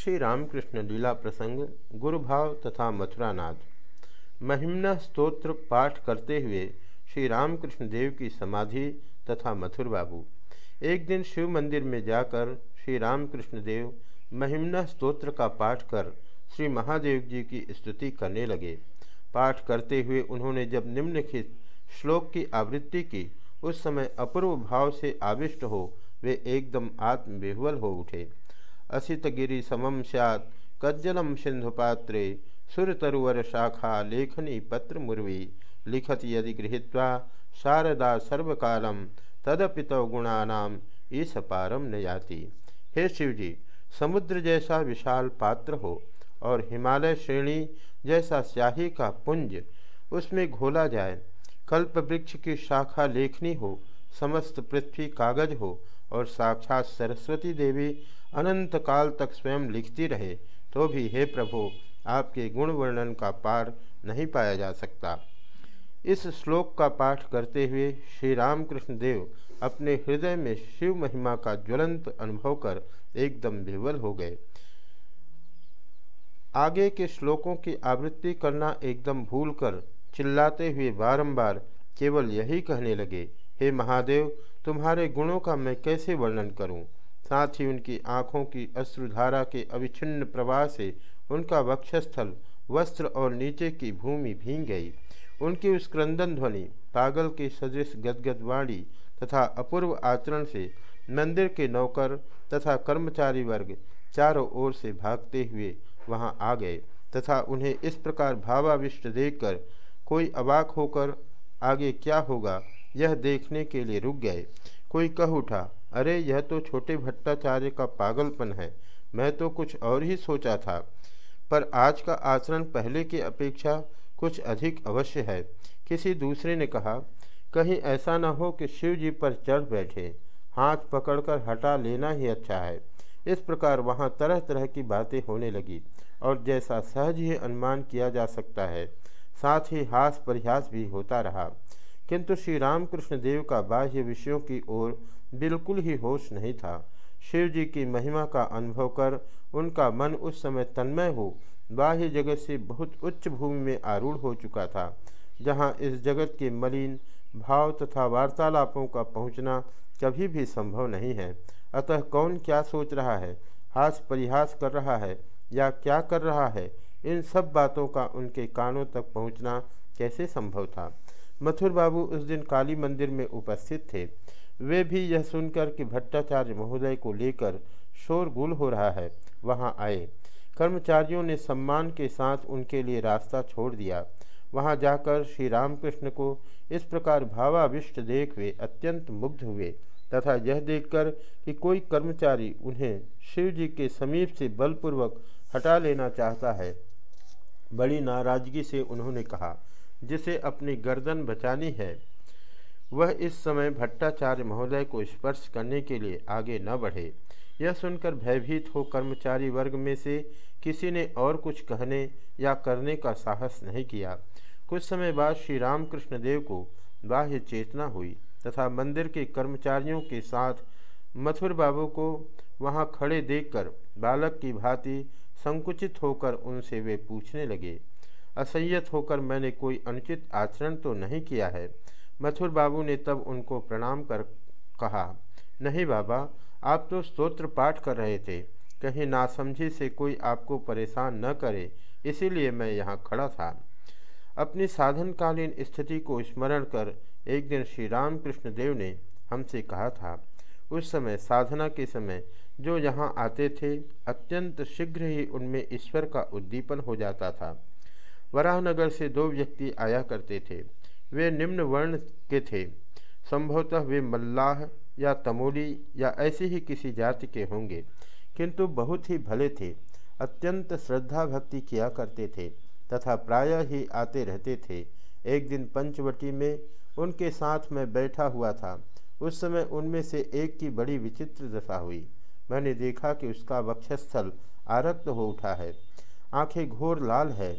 श्री रामकृष्ण लीला प्रसंग, गुरुभाव तथा मथुरानाथ महिमना स्तोत्र पाठ करते हुए श्री रामकृष्ण देव की समाधि तथा मथुर बाबू। एक दिन शिव मंदिर में जाकर श्री रामकृष्ण देव महिमना स्तोत्र का पाठ कर श्री महादेव जी की स्तुति करने लगे। पाठ करते हुए उन्होंने जब निम्नलिखित श्लोक की आवृत्ति की, उस समय अपूर्व भाव से आविष्ट हो वे एकदम आत्मविह्वल हो उठे। असितगिरी समम सैत् कज्जलम सिंधुपात्रे सुरतरुवर शाखा लेखनी पत्र मुर्वी लिखत यदि गृहीत्वा शारदा सर्वकालम तदपितव गुणानाम ईस पारम न जाती हे शिवजी, समुद्र जैसा विशाल पात्र हो और हिमालय श्रेणी जैसा स्याही का पुंज उसमें घोला जाए। कल्प वृक्ष की शाखा लेखनी हो, समस्त पृथ्वी कागज़ हो और साक्षात सरस्वती देवी अनंत काल तक स्वयं लिखती रहे तो भी हे प्रभु, आपके गुण वर्णन का पार नहीं पाया जा सकता। इस श्लोक का पाठ करते हुए श्री रामकृष्ण देव अपने हृदय में शिव महिमा का ज्वलंत अनुभव कर एकदम विवल हो गए। आगे के श्लोकों की आवृत्ति करना एकदम भूलकर चिल्लाते हुए बारंबार केवल यही कहने लगे, हे महादेव तुम्हारे गुणों का मैं कैसे वर्णन करूँ? साथ ही उनकी आँखों की अश्रुधारा के अविच्छिन्न प्रवाह से उनका वक्षस्थल, वस्त्र और नीचे की भूमि भींग गई उनकी उस क्रंदन ध्वनि, पागल के सदृश गदगद वाणी तथा अपूर्व आचरण से मंदिर के नौकर तथा कर्मचारी वर्ग चारों ओर से भागते हुए वहाँ आ गए तथा उन्हें इस प्रकार भावाविष्ट देखकर कोई अबाक होकर, आगे क्या होगा यह देखने के लिए रुक गए। कोई कह उठा, अरे, यह तो छोटे भट्टाचार्य का पागलपन है। मैं तो कुछ और ही सोचा था। पर आज का आचरण पहले की अपेक्षा कुछ अधिक अवश्य है। किसी दूसरे ने कहा, कहीं ऐसा न हो कि शिव जी पर चढ़ बैठे। हाथ पकड़कर हटा लेना ही अच्छा है। इस प्रकार वहाँ तरह तरह की बातें होने लगी और जैसा सहज ही अनुमान किया जा सकता है, साथ ही हास परिहास भी होता रहा। किंतु श्री रामकृष्ण देव का बाह्य विषयों की ओर बिल्कुल ही होश नहीं था। शिव जी की महिमा का अनुभव कर उनका मन उस समय तन्मय हो, बाह्य जगत से बहुत उच्च भूमि में आरूढ़ हो चुका था, जहाँ इस जगत के मलिन भाव तथा वार्तालापों का पहुँचना कभी भी संभव नहीं है। अतः कौन क्या सोच रहा है, हास परिहास कर रहा है या क्या कर रहा है, इन सब बातों का उनके कानों तक पहुँचना कैसे संभव था? मथुर बाबू उस दिन काली मंदिर में उपस्थित थे। वे भी यह सुनकर कि भट्टाचार्य महोदय को लेकर शोरगुल हो रहा है, वहाँ आए। कर्मचारियों ने सम्मान के साथ उनके लिए रास्ता छोड़ दिया। वहाँ जाकर श्री रामकृष्ण को इस प्रकार भावाविष्ट देख वे अत्यंत मुग्ध हुए तथा यह देखकर कि कोई कर्मचारी उन्हें शिव जी के समीप से बलपूर्वक हटा लेना चाहता है। बड़ी नाराज़गी से उन्होंने कहा जिसे अपनी गर्दन बचानी है, वह इस समय भट्टाचार्य महोदय को स्पर्श करने के लिए आगे न बढ़े। यह सुनकर भयभीत हो कर्मचारी वर्ग में से किसी ने और कुछ कहने या करने का साहस नहीं किया। कुछ समय बाद श्री रामकृष्ण देव को बाह्य चेतना हुई तथा मंदिर के कर्मचारियों के साथ मथुर बाबू को वहाँ खड़े देखकर बालक की भांति संकुचित होकर उनसे वे पूछने लगे असंयत होकर मैंने कोई अनुचित आचरण तो नहीं किया है। मथुर बाबू ने तब उनको प्रणाम कर कहा, नहीं बाबा, आप तो स्तोत्र पाठ कर रहे थे। कहीं नासमझी से कोई आपको परेशान न करे, इसीलिए मैं यहाँ खड़ा था। अपनी साधनकालीन स्थिति को स्मरण कर एक दिन श्री रामकृष्ण देव ने हमसे कहा था, उस समय, साधना के समय, जो यहाँ आते थे, अत्यंत शीघ्र ही उनमें ईश्वर का उद्दीपन हो जाता था। वराहनगर से दो व्यक्ति आया करते थे। वे निम्न वर्ण के थे। संभवतः वे मल्लाह या तमोली या ऐसी ही किसी जाति के होंगे, किंतु बहुत ही भले थे। अत्यंत श्रद्धा भक्ति किया करते थे तथा प्रायः ही आते रहते थे। एक दिन पंचवटी में उनके साथ में बैठा हुआ था। उस समय उनमें से एक की बड़ी विचित्र दशा हुई। मैंने देखा कि उसका वक्षस्थल आरक्त हो उठा है। आँखें घोर लाल है।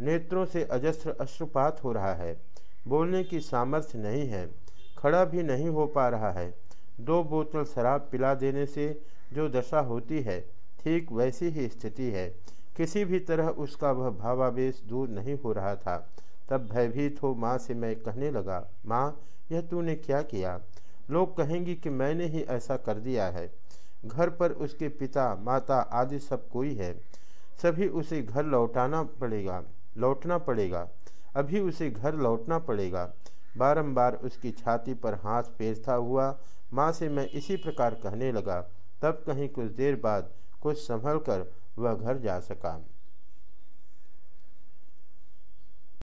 नेत्रों से अजस्त्र अश्रुपात हो रहा है। बोलने की सामर्थ्य नहीं है। खड़ा भी नहीं हो पा रहा है। दो बोतल शराब पिला देने से जो दशा होती है, ठीक वैसी ही स्थिति है। किसी भी तरह उसका वह भावावेश दूर नहीं हो रहा था। तब भयभीत हो माँ से मैं कहने लगा, माँ, यह तूने क्या किया? लोग कहेंगी कि मैंने ही ऐसा कर दिया है। घर पर उसके पिता, माता आदि सब कोई है। सभी उसे घर लौटाना पड़ेगा। लौटना पड़ेगा। अभी उसे घर लौटना पड़ेगा। बारंबार उसकी छाती पर हाथ फेरता हुआ माँ से मैं इसी प्रकार कहने लगा। तब कहीं कुछ देर बाद कुछ संभल कर वह घर जा सका।